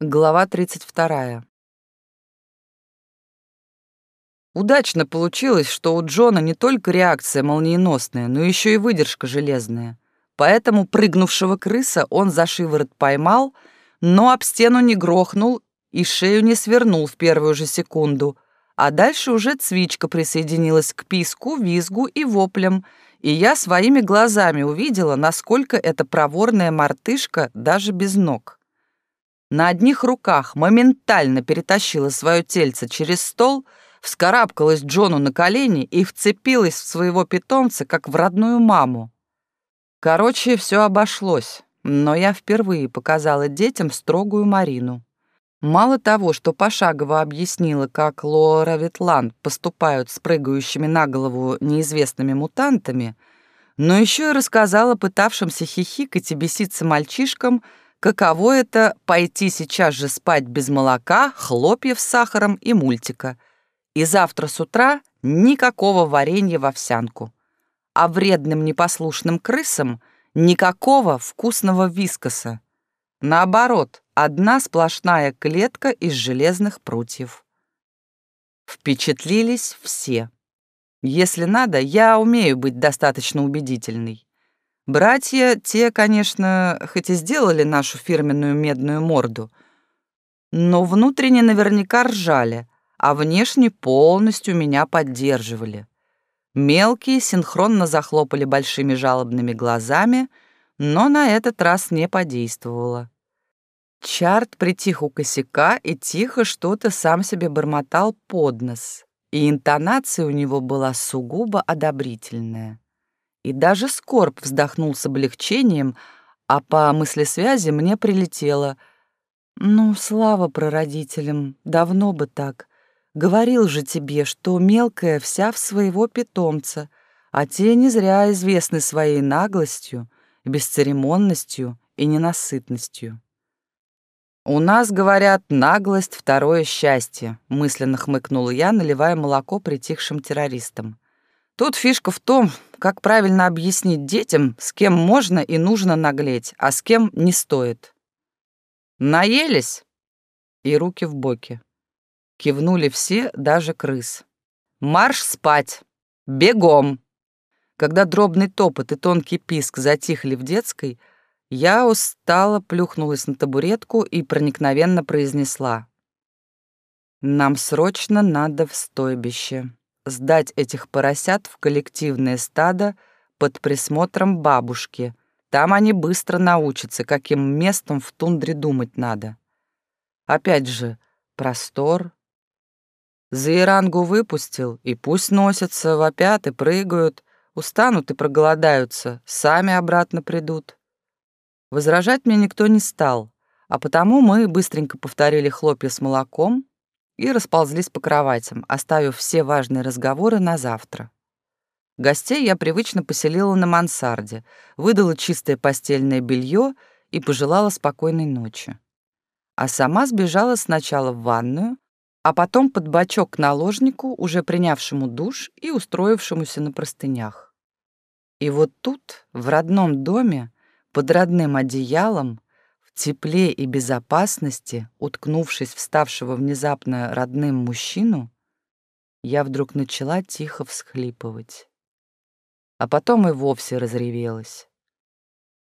Глава 32. Удачно получилось, что у Джона не только реакция молниеносная, но еще и выдержка железная. Поэтому прыгнувшего крыса он за шиворот поймал, но об стену не грохнул и шею не свернул в первую же секунду, а дальше уже цвичка присоединилась к писку, визгу и воплям, и я своими глазами увидела, насколько эта проворная мартышка даже без ног на одних руках моментально перетащила свое тельце через стол, вскарабкалась Джону на колени и вцепилась в своего питомца, как в родную маму. Короче, все обошлось, но я впервые показала детям строгую Марину. Мало того, что пошагово объяснила, как Лора Ветланд поступают с прыгающими на голову неизвестными мутантами, но еще и рассказала пытавшимся хихикать и беситься мальчишкам, каково это пойти сейчас же спать без молока, хлопьев с сахаром и мультика. И завтра с утра никакого варенья в овсянку. А вредным непослушным крысам никакого вкусного вискоса. Наоборот, одна сплошная клетка из железных прутьев. Впечатлились все. Если надо, я умею быть достаточно убедительной. Братья, те, конечно, хоть и сделали нашу фирменную медную морду, но внутренне наверняка ржали, а внешне полностью меня поддерживали. Мелкие синхронно захлопали большими жалобными глазами, но на этот раз не подействовало. Чарт притих у косяка и тихо что-то сам себе бормотал под нос, и интонация у него была сугубо одобрительная и даже Скорб вздохнул с облегчением, а по мыслесвязи мне прилетело. «Ну, слава прародителям, давно бы так. Говорил же тебе, что мелкая вся в своего питомца, а те не зря известны своей наглостью, бесцеремонностью и ненасытностью». «У нас, говорят, наглость — второе счастье», — мысленно хмыкнула я, наливая молоко притихшим террористам. Тут фишка в том, как правильно объяснить детям, с кем можно и нужно наглеть, а с кем не стоит. Наелись? И руки в боки. Кивнули все, даже крыс. Марш спать! Бегом! Когда дробный топот и тонкий писк затихли в детской, я устало плюхнулась на табуретку и проникновенно произнесла. «Нам срочно надо в стойбище» сдать этих поросят в коллективное стадо под присмотром бабушки. Там они быстро научатся, каким местом в тундре думать надо. Опять же, простор. Заирангу выпустил, и пусть носятся, вопят и прыгают, устанут и проголодаются, сами обратно придут. Возражать мне никто не стал, а потому мы быстренько повторили хлопья с молоком, и расползлись по кроватям, оставив все важные разговоры на завтра. Гостей я привычно поселила на мансарде, выдала чистое постельное белье и пожелала спокойной ночи. А сама сбежала сначала в ванную, а потом под бочок к наложнику, уже принявшему душ и устроившемуся на простынях. И вот тут, в родном доме, под родным одеялом, тепле и безопасности, уткнувшись в ставшего внезапно родным мужчину, я вдруг начала тихо всхлипывать. А потом и вовсе разревелась.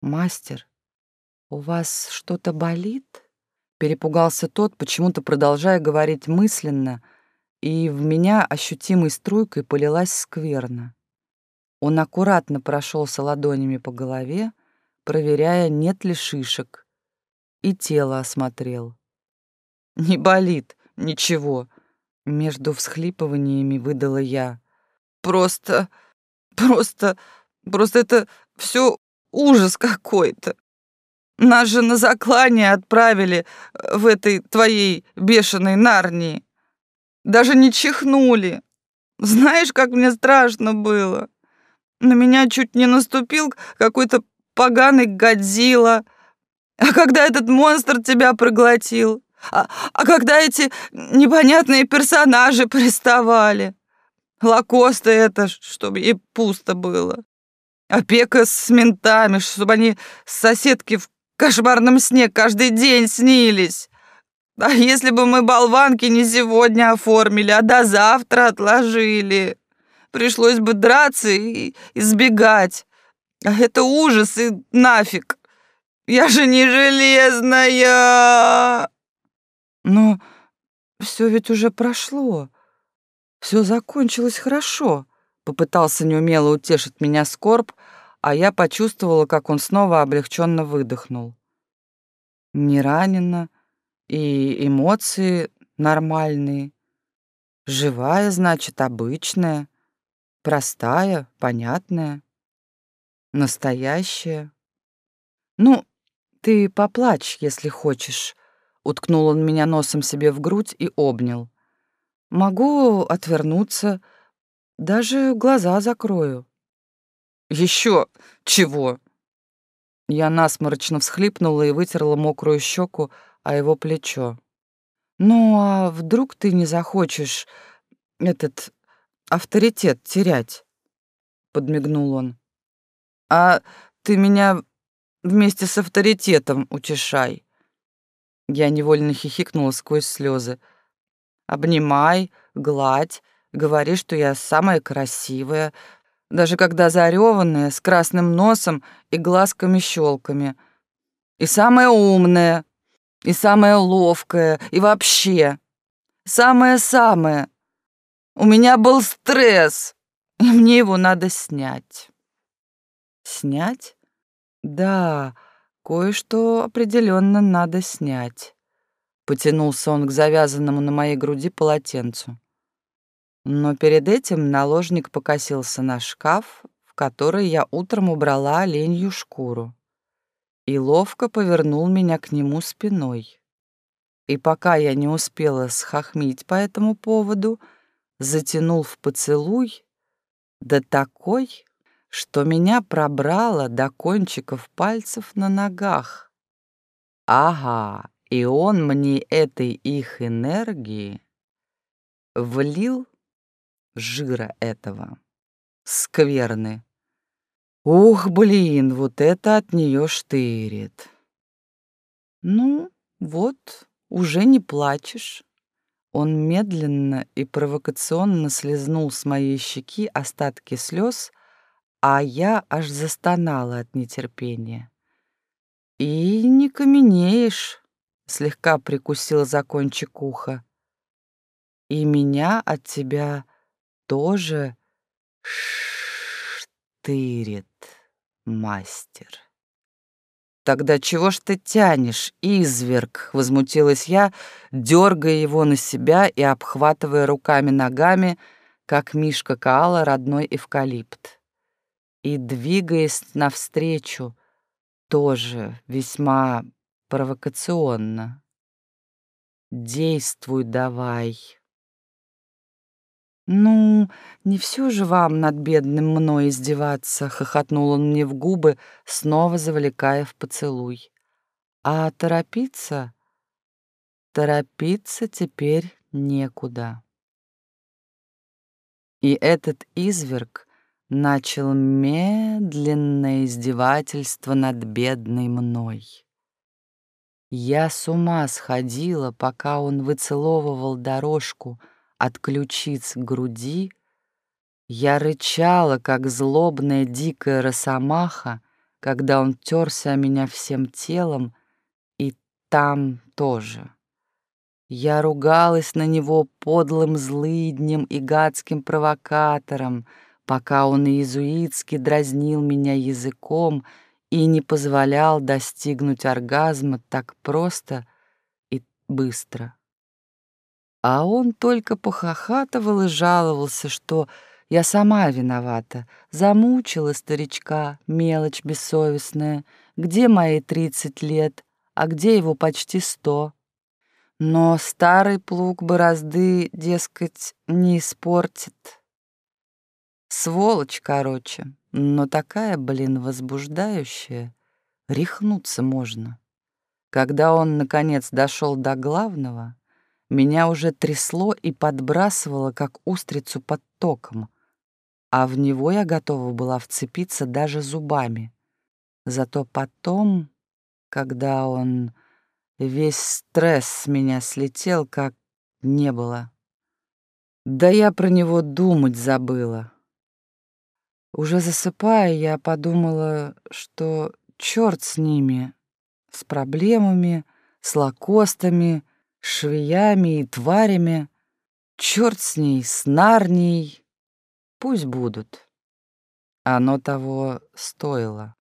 «Мастер, у вас что-то болит?» Перепугался тот, почему-то продолжая говорить мысленно, и в меня ощутимой струйкой полилась скверно. Он аккуратно прошелся ладонями по голове, проверяя, нет ли шишек, и тело осмотрел. «Не болит, ничего», — между всхлипываниями выдала я. «Просто, просто, просто это все ужас какой-то. Нас же на заклание отправили э, в этой твоей бешеной Нарнии. Даже не чихнули. Знаешь, как мне страшно было. На меня чуть не наступил какой-то поганый Годзилла. А когда этот монстр тебя проглотил? А, а когда эти непонятные персонажи приставали? Лакоста это, чтобы ей пусто было. Опека с ментами, чтобы они соседки в кошмарном сне каждый день снились. А если бы мы болванки не сегодня оформили, а до завтра отложили? Пришлось бы драться и избегать. А это ужас и нафиг. Я же не железная. Но все ведь уже прошло. Все закончилось хорошо. Попытался неумело утешить меня скорб, а я почувствовала, как он снова облегченно выдохнул. Не ранена, и эмоции нормальные. Живая, значит, обычная, простая, понятная, настоящая. Ну, ты поплачь, если хочешь. Уткнул он меня носом себе в грудь и обнял. Могу отвернуться, даже глаза закрою. Еще чего? Я насморочно всхлипнула и вытерла мокрую щеку о его плечо. «Ну, а вдруг ты не захочешь этот авторитет терять?» — подмигнул он. «А ты меня вместе с авторитетом утешай». Я невольно хихикнула сквозь слезы. «Обнимай, гладь, говори, что я самая красивая, даже когда зареванная, с красным носом и глазками-щелками. И самая умная, и самая ловкая, и вообще. Самое-самое. У меня был стресс, и мне его надо снять. Снять? Да, кое-что определенно надо снять. Потянулся он к завязанному на моей груди полотенцу. Но перед этим наложник покосился на шкаф, в который я утром убрала оленью шкуру, и ловко повернул меня к нему спиной. И пока я не успела схохмить по этому поводу, затянул в поцелуй, да такой, что меня пробрало до кончиков пальцев на ногах. Ага, и он мне этой их энергии влил жира этого. Скверны. Ух, блин, вот это от нее штырит. Ну, вот, уже не плачешь. Он медленно и провокационно слезнул с моей щеки остатки слез, а я аж застонала от нетерпения. «И не каменеешь», — слегка прикусил за кончик уха. «И меня от тебя тоже штырит, мастер. «Тогда чего ж ты тянешь, изверг?» — возмутилась я, дергая его на себя и обхватывая руками-ногами, как Мишка Каала родной эвкалипт. И двигаясь навстречу, тоже весьма провокационно. «Действуй давай!» «Ну, не все же вам над бедным мной издеваться», — хохотнул он мне в губы, снова завлекая в поцелуй. «А торопиться? Торопиться теперь некуда». И этот изверг начал медленное издевательство над бедной мной. Я с ума сходила, пока он выцеловывал дорожку — от ключиц к груди, я рычала, как злобная дикая росомаха, когда он терся о меня всем телом, и там тоже. Я ругалась на него подлым злыднем и гадским провокатором, пока он иезуитски дразнил меня языком и не позволял достигнуть оргазма так просто и быстро. А он только похохатывал и жаловался, что я сама виновата, замучила старичка, мелочь бессовестная, где мои тридцать лет, а где его почти сто. Но старый плуг борозды, дескать, не испортит. Сволочь, короче, но такая, блин, возбуждающая, рехнуться можно. Когда он, наконец, дошел до главного, меня уже трясло и подбрасывало, как устрицу под током, а в него я готова была вцепиться даже зубами. Зато потом, когда он Весь стресс с меня слетел, как не было. Да я про него думать забыла. Уже засыпая, я подумала, что черт с ними, с проблемами, с лакостами, швеями и тварями. Черт с ней, с Нарнией. Пусть будут. Оно того стоило.